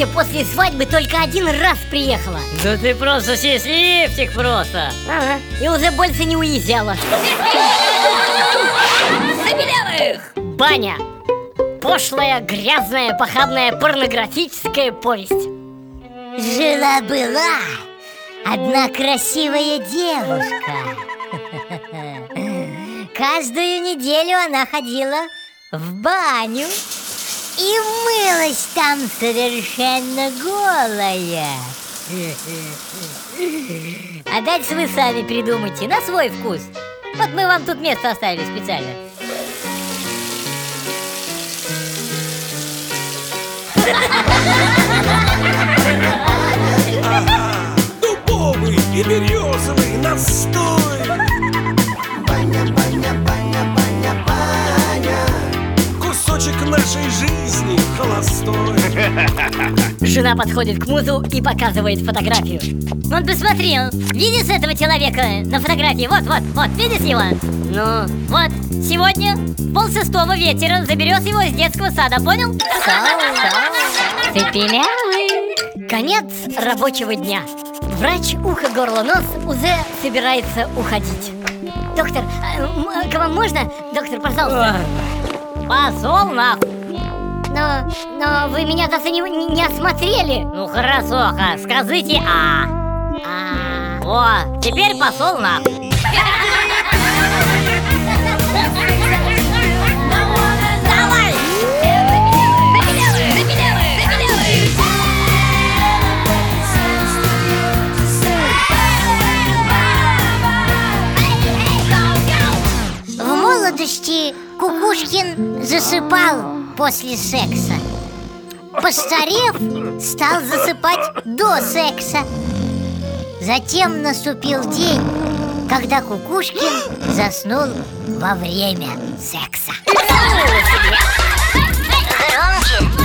Катя после свадьбы только один раз приехала. Да ты просто счастливчик просто. Ага. И уже больше не уезжала. Забелевых! Баня. Пошлая, грязная, похабная, порнографическая повесть. Жила-была одна красивая девушка. Каждую неделю она ходила в баню И мылась там совершенно голая. А дальше вы сами придумайте, на свой вкус. Вот мы вам тут место оставили специально. Дубовый и березовый настой. Баня, баня, баня, холостой. Жена подходит к музу и показывает фотографию. Он посмотрел, видишь этого человека на фотографии? Вот, вот, вот, видишь его? Ну, вот, сегодня пол шестого вечера. Заберешь его из детского сада, понял? Цепелявый Конец рабочего дня. Врач ухо, горло, нос уже собирается уходить. Доктор, м- к вам можно? Доктор, пожалуйста. Посол нахуй Но, но вы меня даже не, не- осмотрели. Ну хорошо, ха, скажите А А, О, теперь посол нахуй Давай! В молодости Кукушкин засыпал после секса. Постарев, стал засыпать до секса. Затем наступил день, когда Кукушкин заснул во время секса. Громче!